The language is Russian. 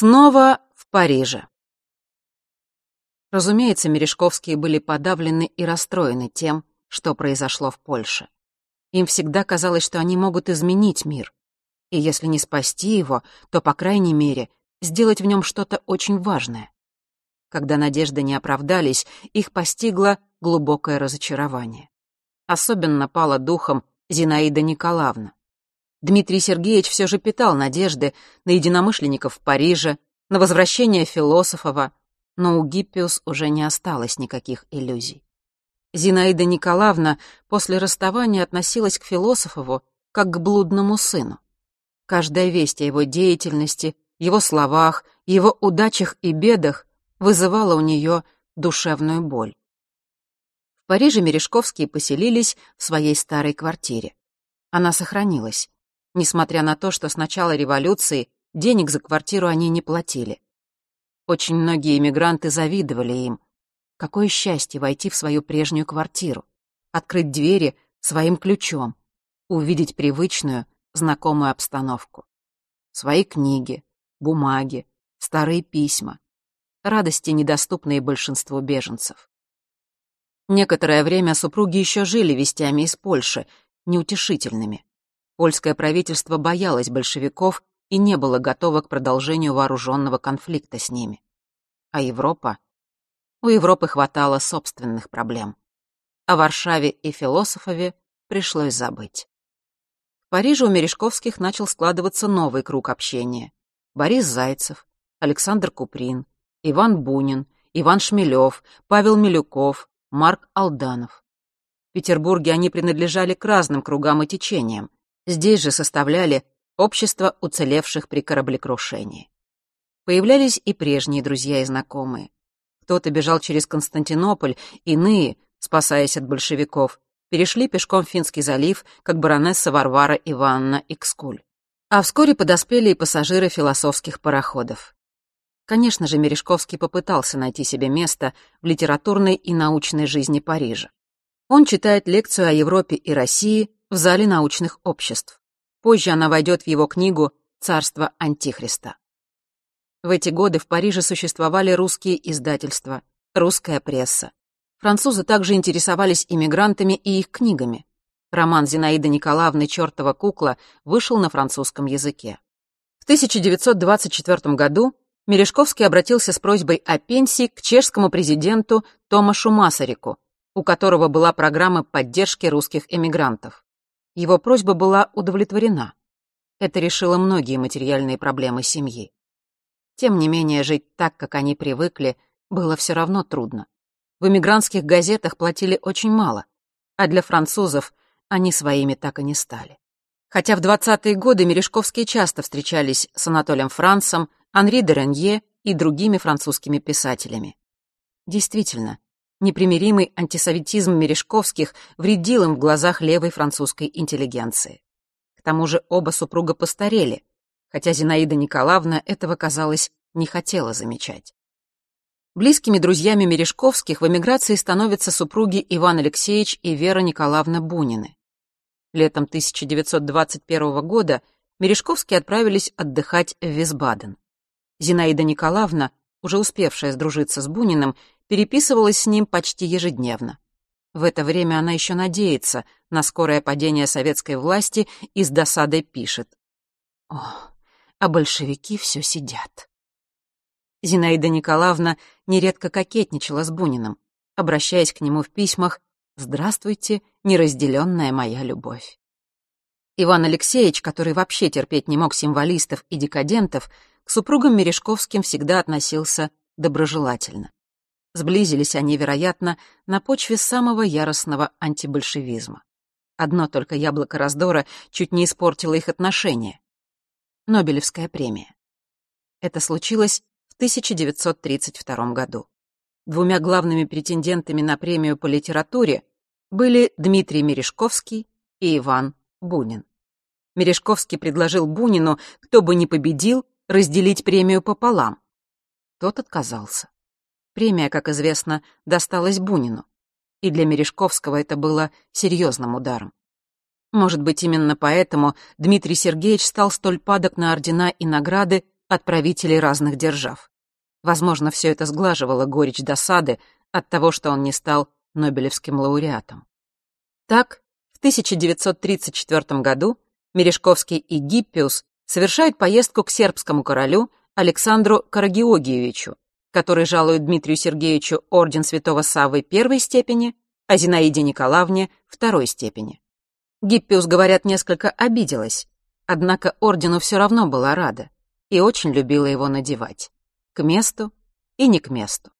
Снова в Париже. Разумеется, Мережковские были подавлены и расстроены тем, что произошло в Польше. Им всегда казалось, что они могут изменить мир. И если не спасти его, то, по крайней мере, сделать в нем что-то очень важное. Когда надежды не оправдались, их постигло глубокое разочарование. Особенно пала духом Зинаида Николаевна. Дмитрий Сергеевич все же питал надежды на единомышленников в Париже, на возвращение Философова, но у Гиппиус уже не осталось никаких иллюзий. Зинаида Николаевна после расставания относилась к Философову как к блудному сыну. Каждая весть о его деятельности, его словах, его удачах и бедах вызывала у нее душевную боль. В Париже Мережковские поселились в своей старой квартире. Она сохранилась несмотря на то, что с начала революции денег за квартиру они не платили. Очень многие иммигранты завидовали им. Какое счастье войти в свою прежнюю квартиру, открыть двери своим ключом, увидеть привычную, знакомую обстановку. Свои книги, бумаги, старые письма. Радости, недоступные большинству беженцев. Некоторое время супруги еще жили вестями из Польши, неутешительными. Польское правительство боялось большевиков и не было готово к продолжению вооруженного конфликта с ними. А Европа? У Европы хватало собственных проблем. О Варшаве и Философове пришлось забыть. В Париже у Мережковских начал складываться новый круг общения. Борис Зайцев, Александр Куприн, Иван Бунин, Иван Шмелев, Павел Милюков, Марк Алданов. В Петербурге они принадлежали к разным кругам и течениям. Здесь же составляли общество уцелевших при кораблекрушении. Появлялись и прежние друзья и знакомые. Кто-то бежал через Константинополь, иные, спасаясь от большевиков, перешли пешком Финский залив, как баронесса Варвара Ивановна Икскуль. А вскоре подоспели и пассажиры философских пароходов. Конечно же, Мережковский попытался найти себе место в литературной и научной жизни Парижа. Он читает лекцию о Европе и России в зале научных обществ. Позже она войдет в его книгу «Царство Антихриста». В эти годы в Париже существовали русские издательства, русская пресса. Французы также интересовались иммигрантами и их книгами. Роман Зинаиды Николаевны «Чёртова кукла» вышел на французском языке. В 1924 году Мережковский обратился с просьбой о пенсии к чешскому президенту Томашу Масарику, у которого была программа поддержки русских эмигрантов. Его просьба была удовлетворена. Это решило многие материальные проблемы семьи. Тем не менее, жить так, как они привыкли, было все равно трудно. В эмигрантских газетах платили очень мало, а для французов они своими так и не стали. Хотя в 20-е годы Мережковские часто встречались с Анатолием Францем, Анри де Ренье и другими французскими писателями. Действительно, Непримиримый антисоветизм Мережковских вредил им в глазах левой французской интеллигенции. К тому же оба супруга постарели, хотя Зинаида Николаевна этого, казалось, не хотела замечать. Близкими друзьями Мережковских в эмиграции становятся супруги Иван Алексеевич и Вера Николаевна Бунины. Летом 1921 года Мережковские отправились отдыхать в Висбаден. Зинаида Николаевна, уже успевшая сдружиться с Буниным, переписывалась с ним почти ежедневно. В это время она еще надеется на скорое падение советской власти и с досадой пишет. «О, а большевики все сидят». Зинаида Николаевна нередко кокетничала с Буниным, обращаясь к нему в письмах «Здравствуйте, неразделенная моя любовь». Иван Алексеевич, который вообще терпеть не мог символистов и декадентов, супругам Мережковским всегда относился доброжелательно. Сблизились они, вероятно, на почве самого яростного антибольшевизма. Одно только яблоко раздора чуть не испортило их отношения. Нобелевская премия. Это случилось в 1932 году. Двумя главными претендентами на премию по литературе были Дмитрий Мережковский и Иван Бунин. Мережковский предложил Бунину, кто бы ни победил, разделить премию пополам. Тот отказался. Премия, как известно, досталась Бунину. И для Мережковского это было серьезным ударом. Может быть, именно поэтому Дмитрий Сергеевич стал столь падок на ордена и награды от правителей разных держав. Возможно, все это сглаживало горечь досады от того, что он не стал Нобелевским лауреатом. Так, в 1934 году Мережковский и Гиппиус совершают поездку к сербскому королю Александру Карагиогиевичу, который жалует Дмитрию Сергеевичу орден Святого Саввы первой степени, а Зинаиде Николаевне второй степени. Гиппиус, говорят, несколько обиделась, однако ордену все равно была рада и очень любила его надевать. К месту и не к месту.